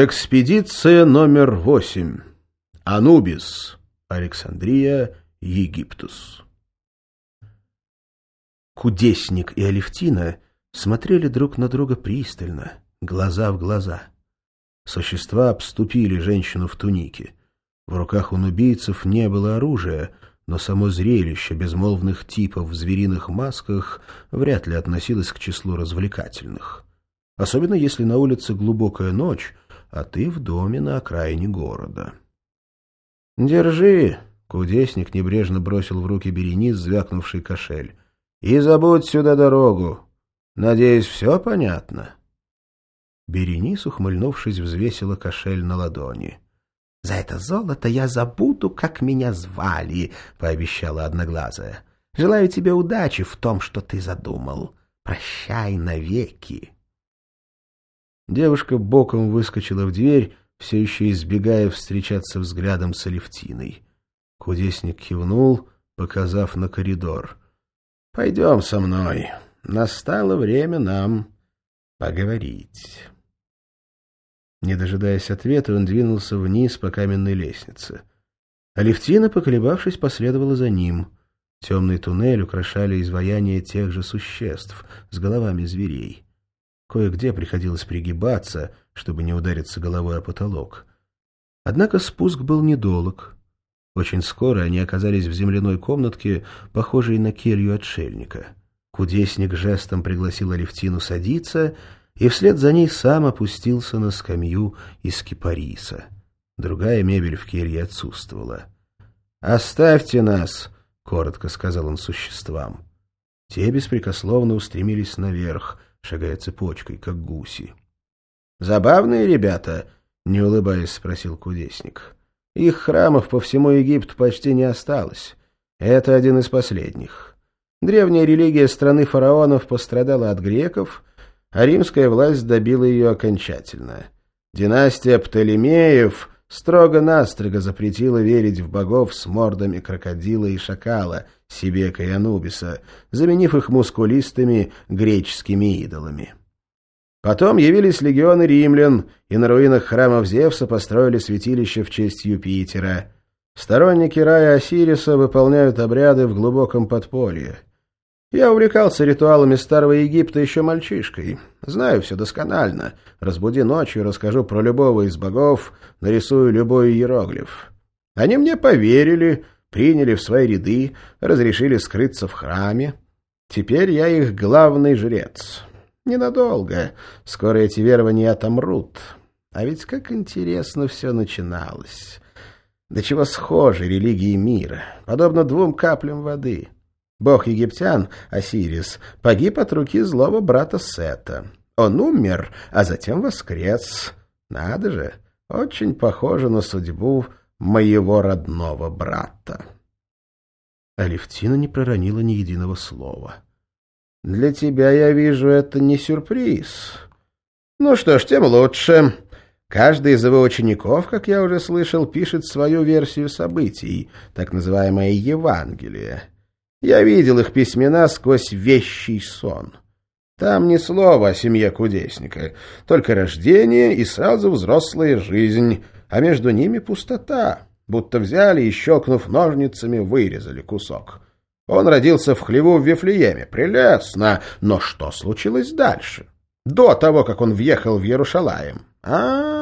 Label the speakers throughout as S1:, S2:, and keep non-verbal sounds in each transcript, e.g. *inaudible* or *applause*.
S1: Экспедиция номер восемь. Анубис. Александрия, Египтус. Кудесник и Алевтина смотрели друг на друга пристально, глаза в глаза. Существа обступили женщину в тунике. В руках у нубийцев не было оружия, но само зрелище безмолвных типов в звериных масках вряд ли относилось к числу развлекательных. Особенно если на улице глубокая ночь — а ты в доме на окраине города. «Держи!» — кудесник небрежно бросил в руки Беренис, звякнувший кошель. «И забудь сюда дорогу. Надеюсь, все понятно?» Беренис, ухмыльнувшись, взвесила кошель на ладони. «За это золото я забуду, как меня звали», — пообещала Одноглазая. «Желаю тебе удачи в том, что ты задумал. Прощай навеки». Девушка боком выскочила в дверь, все еще избегая встречаться взглядом с Алевтиной. Кудесник кивнул, показав на коридор. — Пойдем со мной. Настало время нам поговорить. Не дожидаясь ответа, он двинулся вниз по каменной лестнице. Алевтина, поколебавшись, последовала за ним. Темный туннель украшали изваяния тех же существ с головами зверей. Кое-где приходилось пригибаться, чтобы не удариться головой о потолок. Однако спуск был недолг. Очень скоро они оказались в земляной комнатке, похожей на келью отшельника. Кудесник жестом пригласил Алевтину садиться, и вслед за ней сам опустился на скамью из кипариса. Другая мебель в келье отсутствовала. «Оставьте нас!» — коротко сказал он существам. Те беспрекословно устремились наверх — шагая цепочкой, как гуси. «Забавные ребята?» — не улыбаясь, спросил кудесник. «Их храмов по всему Египту почти не осталось. Это один из последних. Древняя религия страны фараонов пострадала от греков, а римская власть добила ее окончательно. Династия Птолемеев строго-настрого запретила верить в богов с мордами крокодила и шакала, Сибека и Анубиса, заменив их мускулистыми греческими идолами. Потом явились легионы римлян, и на руинах храмов Зевса построили святилище в честь Юпитера. Сторонники рая Осириса выполняют обряды в глубоком подполье. Я увлекался ритуалами Старого Египта еще мальчишкой. Знаю все досконально. Разбуди ночью, расскажу про любого из богов, нарисую любой иероглиф. Они мне поверили, приняли в свои ряды, разрешили скрыться в храме. Теперь я их главный жрец. Ненадолго. Скоро эти верования отомрут. А ведь как интересно все начиналось. До чего схожи религии мира, подобно двум каплям воды — Бог египтян, Осирис, погиб от руки злого брата Сета. Он умер, а затем воскрес. Надо же, очень похоже на судьбу моего родного брата. Алевтина не проронила ни единого слова. «Для тебя, я вижу, это не сюрприз. Ну что ж, тем лучше. Каждый из его учеников, как я уже слышал, пишет свою версию событий, так называемое Евангелие. Я видел их письмена сквозь вещий сон. Там ни слова о семье кудесника, только рождение и сразу взрослая жизнь, а между ними пустота, будто взяли и, щелкнув ножницами, вырезали кусок. Он родился в хлеву в Вифлееме. Прелестно! Но что случилось дальше? До того, как он въехал в Иерушалаем. А, -а, а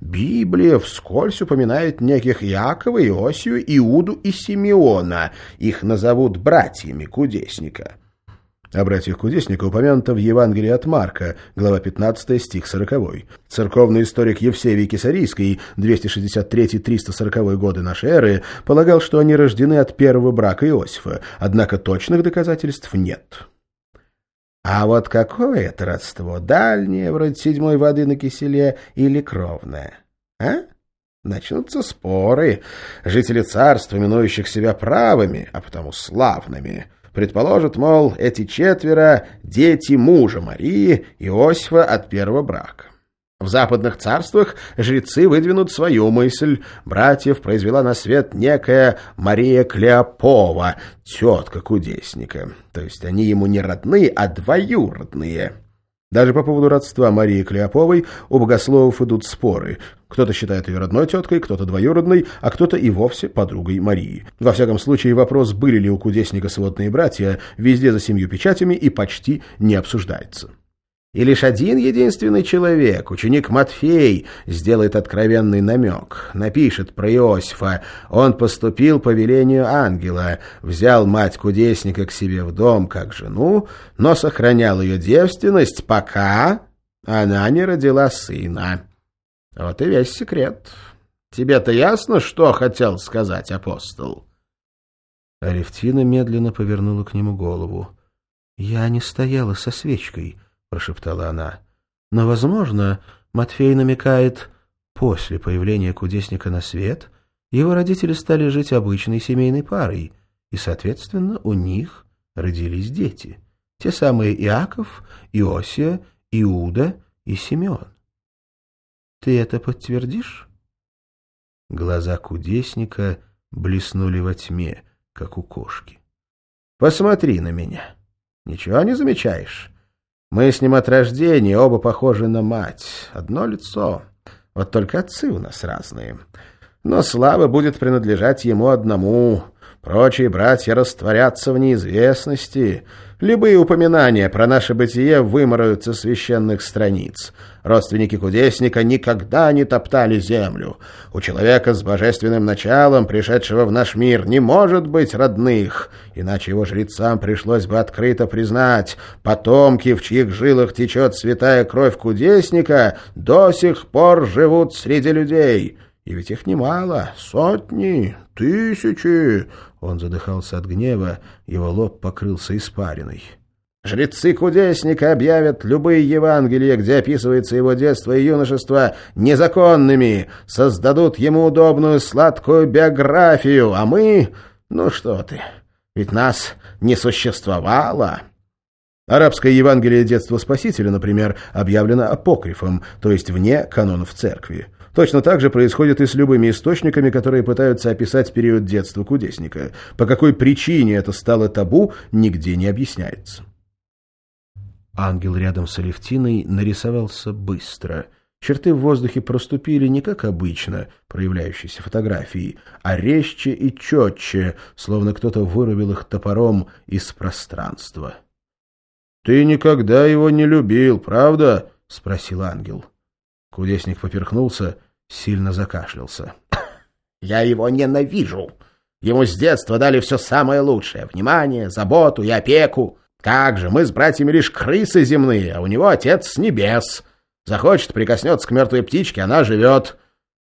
S1: Библия вскользь упоминает неких Якова, Иосию, Иуду и Симеона. Их назовут братьями кудесника. О братьях Кудесника упомянуто в Евангелии от Марка, глава 15, стих 40. Церковный историк Евсевий Кесарийский, 263-340 годы нашей эры, полагал, что они рождены от первого брака Иосифа, однако точных доказательств нет. А вот какое это родство? Дальнее, вроде седьмой воды на киселе, или кровное? А? Начнутся споры. Жители царства, именующих себя правыми, а потому славными, предположат, мол, эти четверо — дети мужа Марии, Иосифа от первого брака. В западных царствах жрецы выдвинут свою мысль. Братьев произвела на свет некая Мария Клеопова, тетка кудесника. То есть они ему не родные, а двоюродные. Даже по поводу родства Марии Клеоповой у богословов идут споры. Кто-то считает ее родной теткой, кто-то двоюродной, а кто-то и вовсе подругой Марии. Во всяком случае, вопрос, были ли у кудесника сводные братья, везде за семью печатями и почти не обсуждается. И лишь один единственный человек, ученик Матфей, сделает откровенный намек, напишет про Иосифа. Он поступил по велению ангела, взял мать кудесника к себе в дом как жену, но сохранял ее девственность, пока она не родила сына. Вот и весь секрет. Тебе-то ясно, что хотел сказать апостол?
S2: Алевтина медленно повернула к нему голову. «Я не стояла со свечкой», — прошептала она. «Но, возможно, Матфей намекает, после появления кудесника на свет его родители стали жить обычной семейной парой, и, соответственно, у них родились дети. Те самые Иаков, Иосия, Иуда и Симеон. Ты это подтвердишь?» Глаза кудесника блеснули во тьме, как у кошки.
S1: «Посмотри на меня. Ничего не замечаешь?» Мы с ним от рождения оба похожи на мать. Одно лицо. Вот только отцы у нас разные. Но слава будет принадлежать ему одному. Прочие братья растворятся в неизвестности. Любые упоминания про наше бытие выморают со священных страниц. Родственники кудесника никогда не топтали землю. У человека с божественным началом, пришедшего в наш мир, не может быть родных, иначе его жрецам пришлось бы открыто признать, потомки, в чьих жилах течет святая кровь кудесника, до сих пор живут среди людей». И ведь их немало, сотни, тысячи. Он задыхался от гнева, его лоб покрылся испариной. Жрецы кудесника объявят любые Евангелия, где описывается его детство и юношество, незаконными, создадут ему удобную сладкую биографию, а мы... Ну что ты, ведь нас не существовало. Арабское Евангелие детства Спасителя, например, объявлено апокрифом, то есть вне канонов церкви. Точно так же происходит и с любыми источниками, которые пытаются описать период детства кудесника. По какой причине это стало табу, нигде не объясняется.
S2: Ангел рядом с Алевтиной нарисовался быстро. Черты в воздухе проступили не как обычно, проявляющиеся фотографией, а резче и четче, словно кто-то вырубил их топором из пространства.
S1: — Ты никогда его не любил, правда? — спросил ангел. Кудесник поперхнулся сильно закашлялся. *coughs* «Я его ненавижу. Ему с детства дали все самое лучшее — внимание, заботу и опеку. Как же, мы с братьями лишь крысы земные, а у него отец с небес. Захочет, прикоснется к мертвой птичке, она живет.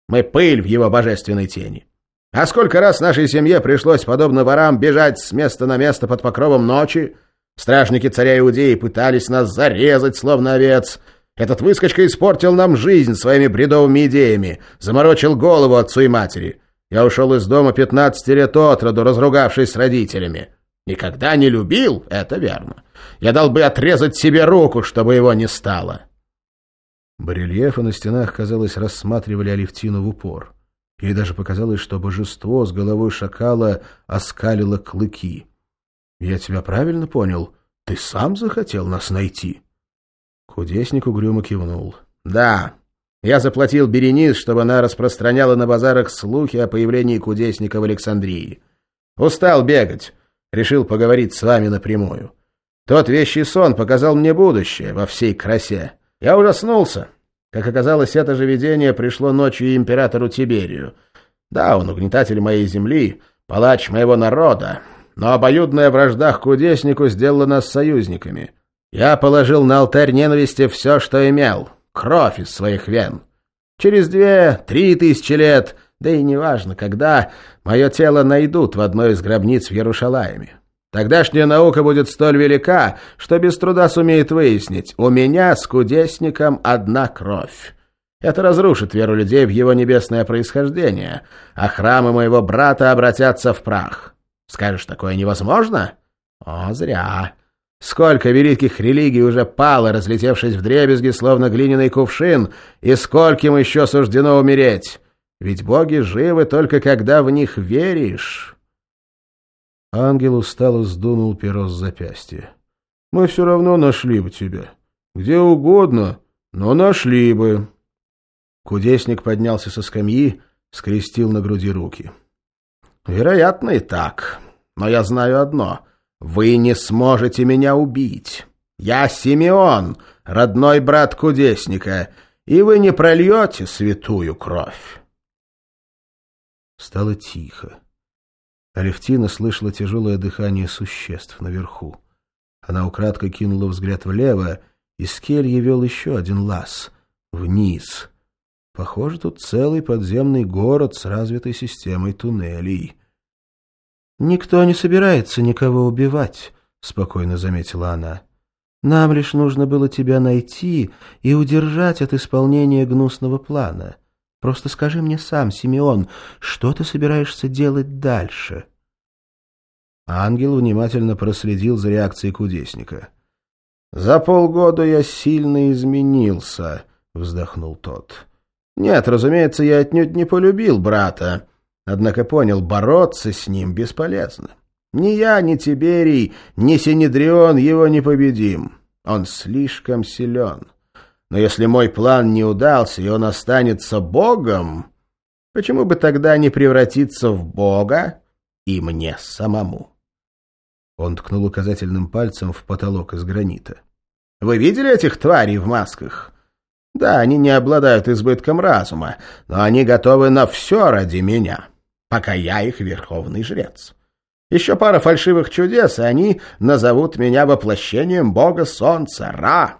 S1: Мы пыль в его божественной тени. А сколько раз нашей семье пришлось, подобно ворам, бежать с места на место под покровом ночи? Стражники царя Иудеи пытались нас зарезать, словно овец — этот выскочка испортил нам жизнь своими бредовыми идеями, заморочил голову отцу и матери. Я ушел из дома пятнадцати лет от роду, разругавшись с родителями. Никогда не любил, это верно. Я дал бы отрезать себе руку, чтобы его не стало.
S2: Барельефы на стенах, казалось, рассматривали Алевтину в упор. Ей даже показалось, что божество с головой шакала оскалило клыки. «Я тебя правильно понял? Ты сам захотел нас найти?»
S1: Кудесник угрюмо кивнул. «Да, я заплатил Беренис, чтобы она распространяла на базарах слухи о появлении кудесника в Александрии. Устал бегать, решил поговорить с вами напрямую. Тот вещий сон показал мне будущее во всей красе. Я ужаснулся. Как оказалось, это же видение пришло ночью императору Тиберию. Да, он угнетатель моей земли, палач моего народа, но обоюдная вражда к кудеснику сделала нас союзниками». Я положил на алтарь ненависти все, что имел, кровь из своих вен. Через две-три тысячи лет, да и неважно когда, мое тело найдут в одной из гробниц в Ярушалаеме. Тогдашняя наука будет столь велика, что без труда сумеет выяснить, у меня с кудесником одна кровь. Это разрушит веру людей в его небесное происхождение, а храмы моего брата обратятся в прах. Скажешь, такое невозможно? О, зря. Сколько великих религий уже пало, разлетевшись в дребезги, словно глиняный кувшин, и скольким еще суждено умереть? Ведь боги живы только когда в них веришь.
S2: Ангел устало сдунул перо с запястья. — Мы все равно нашли бы тебя.
S1: Где угодно, но нашли бы. Кудесник поднялся со скамьи, скрестил на груди руки. Вероятно, и так. Но я знаю одно. Вы не сможете меня убить. Я Симеон, родной брат кудесника, и вы не прольете святую кровь.
S2: Стало тихо. Алевтина слышала тяжелое дыхание существ наверху. Она украдкой кинула взгляд влево, и с кельи вел еще один лаз — вниз. Похоже, тут целый подземный город с развитой системой туннелей. «Никто не собирается никого убивать», — спокойно заметила она. «Нам лишь нужно было тебя найти и удержать от исполнения гнусного плана. Просто скажи мне сам, Симеон, что ты собираешься делать дальше?»
S1: Ангел внимательно проследил за реакцией кудесника. «За полгода я сильно изменился», — вздохнул тот. «Нет, разумеется, я отнюдь не полюбил брата, однако понял, бороться с ним бесполезно. Ни я, ни Тиберий, ни Синедрион его не победим. Он слишком силен. Но если мой план не удался, и он останется богом, почему бы тогда не превратиться в бога и мне самому?» Он ткнул указательным пальцем в потолок из гранита. «Вы видели этих тварей в масках? Да, они не обладают избытком разума, но они готовы на все ради меня, пока я их верховный жрец. Еще пара фальшивых чудес, и они назовут меня воплощением бога солнца, Ра.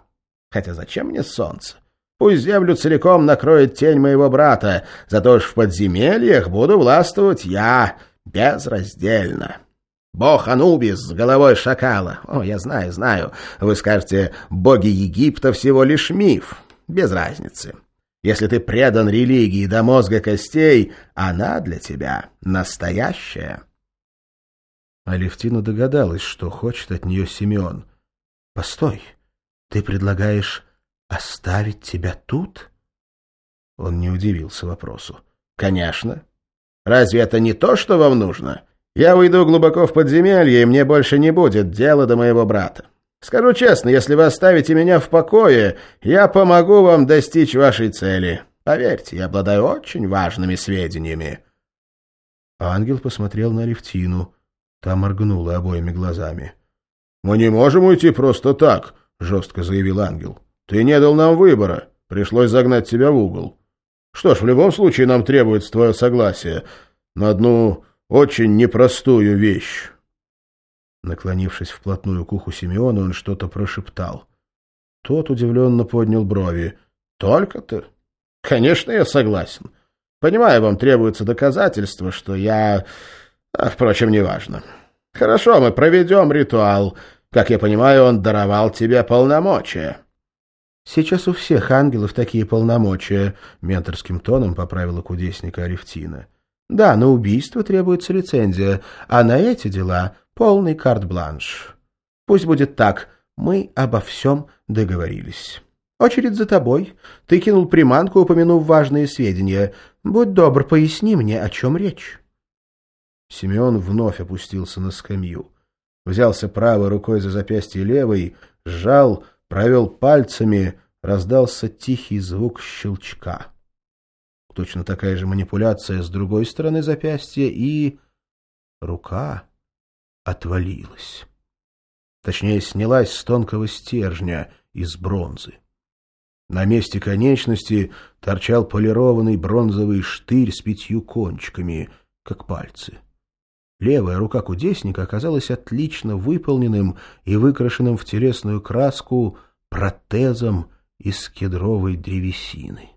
S1: Хотя зачем мне солнце? Пусть землю целиком накроет тень моего брата, зато уж в подземельях буду властвовать я безраздельно». Бог Анубис с головой шакала. О, я знаю, знаю. Вы скажете, боги Египта всего лишь миф. Без разницы. Если ты предан религии до мозга костей, она для тебя настоящая.
S2: Алевтина догадалась, что хочет от нее Симеон. «Постой, ты предлагаешь оставить тебя тут?»
S1: Он не удивился вопросу. «Конечно. Разве это не то, что вам нужно? Я уйду глубоко в подземелье, и мне больше не будет дела до моего брата. Скажу честно, если вы оставите меня в покое, я помогу вам достичь вашей цели. Поверьте, я обладаю очень важными сведениями».
S2: Ангел посмотрел на Левтину. Та моргнула обоими глазами.
S1: «Мы не можем уйти просто так», — жестко заявил ангел. «Ты не дал нам выбора. Пришлось загнать тебя в угол. Что ж, в любом случае нам требуется твое согласие на одну очень непростую вещь.
S2: Наклонившись вплотную к уху Симеона, он что-то прошептал. Тот удивленно поднял брови.
S1: «Только ты? Конечно, я согласен. Понимаю, вам требуется доказательство, что я... А, впрочем, неважно. Хорошо, мы проведем ритуал. Как я понимаю, он даровал тебе полномочия».
S2: «Сейчас у всех ангелов такие полномочия», — менторским тоном поправила кудесника Алевтина. Да, на убийство требуется лицензия, а на эти дела полный карт-бланш. Пусть будет так, мы обо всем договорились. Очередь за тобой. Ты кинул приманку, упомянув важные сведения. Будь добр, поясни мне, о чем речь.
S1: Семен вновь опустился на скамью. Взялся правой рукой за запястье левой, сжал, провел пальцами, раздался тихий звук щелчка. Точно такая же манипуляция с другой стороны запястья, и... Рука отвалилась. Точнее, снялась с тонкого стержня из бронзы. На месте конечности торчал полированный бронзовый штырь с пятью кончиками, как пальцы. Левая рука кудесника оказалась отлично выполненным и выкрашенным в телесную краску протезом из кедровой древесины.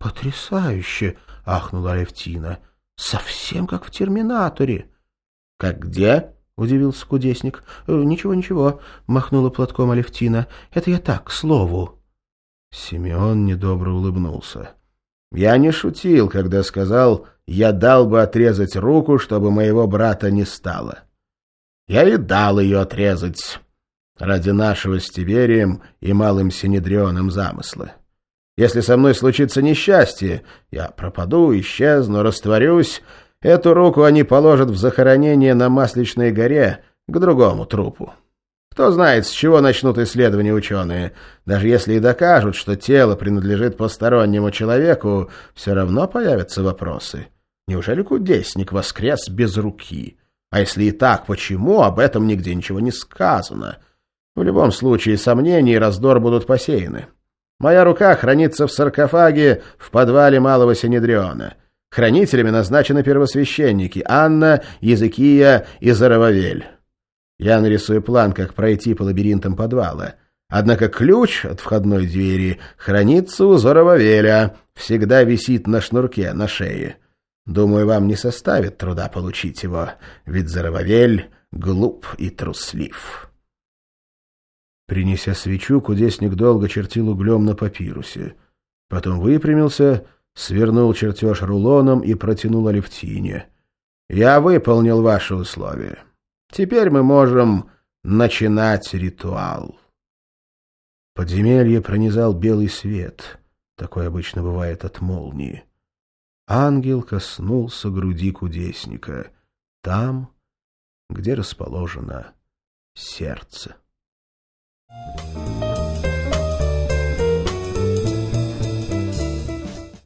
S2: «Потрясающе!» — ахнула Алевтина. «Совсем как в «Терминаторе».
S1: «Как где?»
S2: — удивился кудесник. «Э, «Ничего, ничего», — махнула платком Алевтина. «Это я так, к слову».
S1: Симеон недобро улыбнулся. «Я не шутил, когда сказал, я дал бы отрезать руку, чтобы моего брата не стало. Я и дал ее отрезать ради нашего с Тиверием и малым Синедрионом замысла. Если со мной случится несчастье, я пропаду, исчезну, растворюсь, эту руку они положат в захоронение на Масличной горе к другому трупу. Кто знает, с чего начнут исследования ученые. Даже если и докажут, что тело принадлежит постороннему человеку, все равно появятся вопросы. Неужели кудесник воскрес без руки? А если и так, почему об этом нигде ничего не сказано? В любом случае, сомнения и раздор будут посеяны. Моя рука хранится в саркофаге в подвале Малого Синедриона. Хранителями назначены первосвященники Анна, Языкия и Зарававель. Я нарисую план, как пройти по лабиринтам подвала. Однако ключ от входной двери хранится у Зарававеля, всегда висит на шнурке на шее. Думаю, вам не составит труда получить его, ведь Зарававель глуп и труслив».
S2: Принеся свечу, кудесник долго чертил углем на папирусе. Потом выпрямился, свернул чертеж рулоном и протянул Алевтине.
S1: «Я выполнил ваши условия. Теперь мы можем начинать ритуал».
S2: Подземелье пронизал белый свет. Такой обычно бывает от молнии. Ангел коснулся груди кудесника. Там, где расположено сердце. you